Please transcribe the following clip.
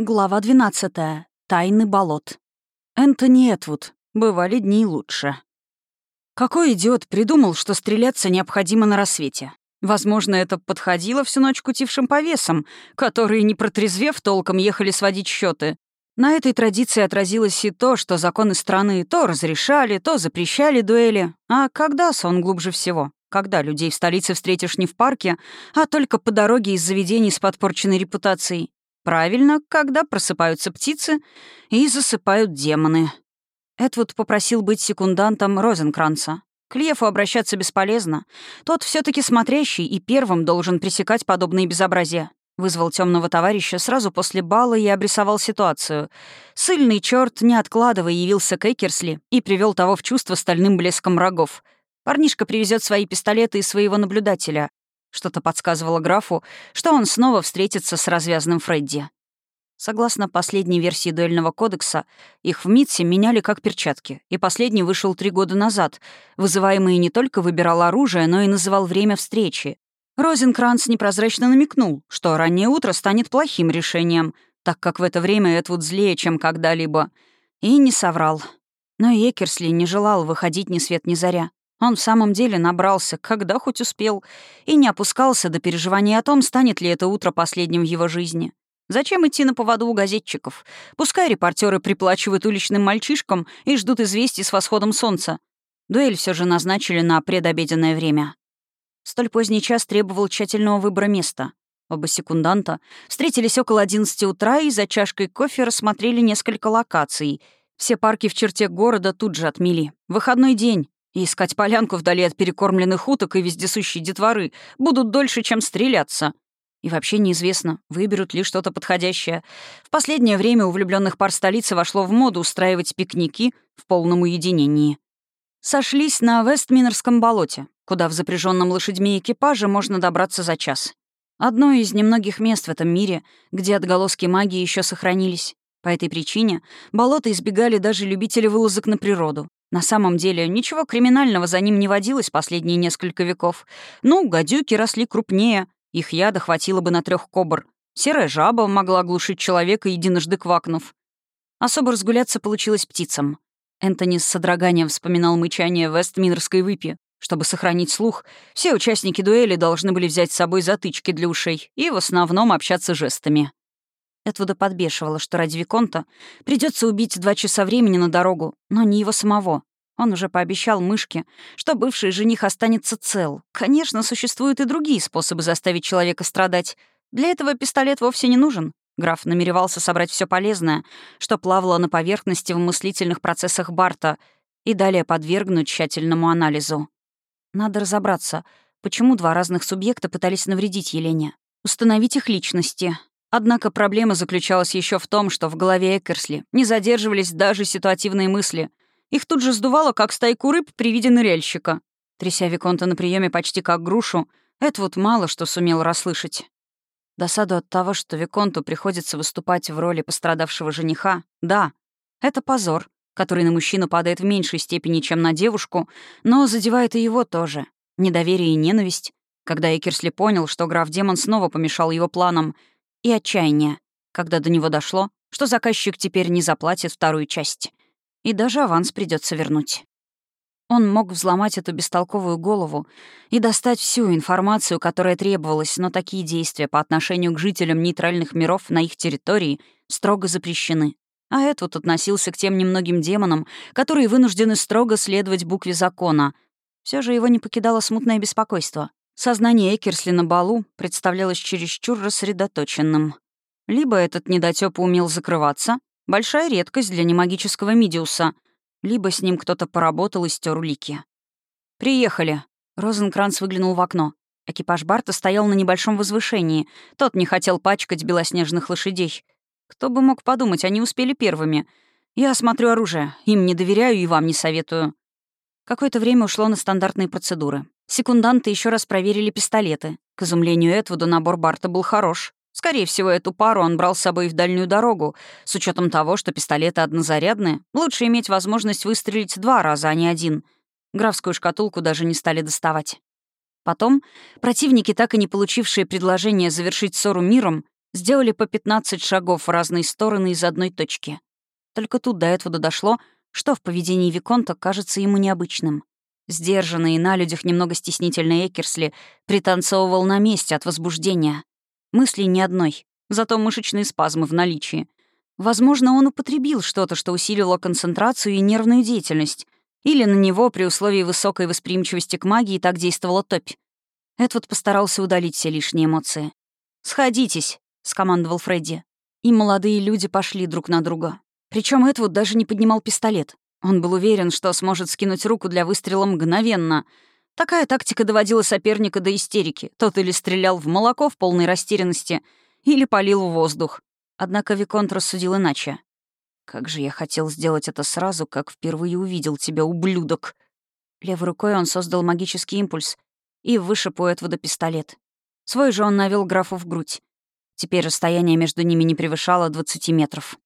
Глава 12. Тайны болот. Энтони Этвуд. Бывали дни лучше. Какой идиот придумал, что стреляться необходимо на рассвете? Возможно, это подходило всю ночь кутившим повесам, которые, не протрезвев, толком ехали сводить счеты. На этой традиции отразилось и то, что законы страны то разрешали, то запрещали дуэли. А когда сон глубже всего? Когда людей в столице встретишь не в парке, а только по дороге из заведений с подпорченной репутацией? Правильно, когда просыпаются птицы и засыпают демоны. Эдвуд попросил быть секундантом Розенкранца. К Льефу обращаться бесполезно. Тот все таки смотрящий и первым должен пресекать подобные безобразия. Вызвал темного товарища сразу после бала и обрисовал ситуацию. Сыльный черт, не откладывая, явился к Экерсли и привел того в чувство стальным блеском рогов. Парнишка привезет свои пистолеты и своего наблюдателя. Что-то подсказывало графу, что он снова встретится с развязанным Фредди. Согласно последней версии дуэльного кодекса, их в МИДСе меняли как перчатки, и последний вышел три года назад. Вызываемый не только выбирал оружие, но и называл время встречи. Розенкранц непрозрачно намекнул, что раннее утро станет плохим решением, так как в это время Эдвуд злее, чем когда-либо. И не соврал. Но Экерсли не желал выходить ни свет ни заря. Он в самом деле набрался, когда хоть успел, и не опускался до переживаний о том, станет ли это утро последним в его жизни. Зачем идти на поводу у газетчиков? Пускай репортеры приплачивают уличным мальчишкам и ждут известий с восходом солнца. Дуэль все же назначили на предобеденное время. Столь поздний час требовал тщательного выбора места. Оба секунданта встретились около 11 утра и за чашкой кофе рассмотрели несколько локаций. Все парки в черте города тут же отмели. Выходной день, и искать полянку вдали от перекормленных уток и вездесущей детворы будут дольше, чем стреляться. И вообще неизвестно, выберут ли что-то подходящее. В последнее время у влюбленных пар столицы вошло в моду устраивать пикники в полном уединении. Сошлись на Вестминерском болоте, куда в запряженном лошадьми экипаже можно добраться за час. Одно из немногих мест в этом мире, где отголоски магии еще сохранились. По этой причине болота избегали даже любители вылазок на природу. На самом деле, ничего криминального за ним не водилось последние несколько веков. Ну, гадюки росли крупнее, их яда хватило бы на трех кобр. Серая жаба могла оглушить человека, единожды квакнув. Особо разгуляться получилось птицам. Энтони с содроганием вспоминал мычание Вестминерской выпи. Чтобы сохранить слух, все участники дуэли должны были взять с собой затычки для ушей и в основном общаться жестами. Эдвуда подбешивало, что ради Виконта придется убить два часа времени на дорогу, но не его самого. Он уже пообещал мышке, что бывший жених останется цел. Конечно, существуют и другие способы заставить человека страдать. Для этого пистолет вовсе не нужен. Граф намеревался собрать все полезное, что плавало на поверхности в мыслительных процессах Барта, и далее подвергнуть тщательному анализу. Надо разобраться, почему два разных субъекта пытались навредить Елене. Установить их личности, Однако проблема заключалась еще в том, что в голове Экерсли не задерживались даже ситуативные мысли. Их тут же сдувало, как стайку рыб при виде ныряльщика. Тряся Виконта на приеме почти как грушу, вот мало что сумел расслышать. Досаду от того, что Виконту приходится выступать в роли пострадавшего жениха, да, это позор, который на мужчину падает в меньшей степени, чем на девушку, но задевает и его тоже. Недоверие и ненависть. Когда Экерсли понял, что граф-демон снова помешал его планам — и отчаяние, когда до него дошло, что заказчик теперь не заплатит вторую часть. И даже аванс придется вернуть. Он мог взломать эту бестолковую голову и достать всю информацию, которая требовалась, но такие действия по отношению к жителям нейтральных миров на их территории строго запрещены. А этот относился к тем немногим демонам, которые вынуждены строго следовать букве закона. Все же его не покидало смутное беспокойство. Сознание Экерсли на балу представлялось чересчур рассредоточенным. Либо этот недотёп умел закрываться, большая редкость для немагического Мидиуса, либо с ним кто-то поработал и стер улики. «Приехали». Розенкранц выглянул в окно. Экипаж Барта стоял на небольшом возвышении. Тот не хотел пачкать белоснежных лошадей. Кто бы мог подумать, они успели первыми. Я осмотрю оружие. Им не доверяю и вам не советую. Какое-то время ушло на стандартные процедуры. Секунданты еще раз проверили пистолеты. К изумлению Этвуду набор Барта был хорош. Скорее всего, эту пару он брал с собой в дальнюю дорогу. С учетом того, что пистолеты однозарядные, лучше иметь возможность выстрелить два раза, а не один. Графскую шкатулку даже не стали доставать. Потом противники, так и не получившие предложение завершить ссору миром, Сделали по 15 шагов в разные стороны из одной точки. Только тут до этого дошло, что в поведении Виконта кажется ему необычным. Сдержанный и на людях немного стеснительный Экерсли пританцовывал на месте от возбуждения. Мысли ни одной, зато мышечные спазмы в наличии. Возможно, он употребил что-то, что усилило концентрацию и нервную деятельность. Или на него при условии высокой восприимчивости к магии так действовала топь. Эдвард постарался удалить все лишние эмоции. «Сходитесь», — скомандовал Фредди. И молодые люди пошли друг на друга. Причем Эдвуд даже не поднимал пистолет. Он был уверен, что сможет скинуть руку для выстрела мгновенно. Такая тактика доводила соперника до истерики. Тот или стрелял в молоко в полной растерянности, или палил в воздух. Однако Виконт рассудил иначе. «Как же я хотел сделать это сразу, как впервые увидел тебя, ублюдок!» Левой рукой он создал магический импульс и вышиб у Эдвуда пистолет. Свой же он навел графу в грудь. Теперь расстояние между ними не превышало 20 метров.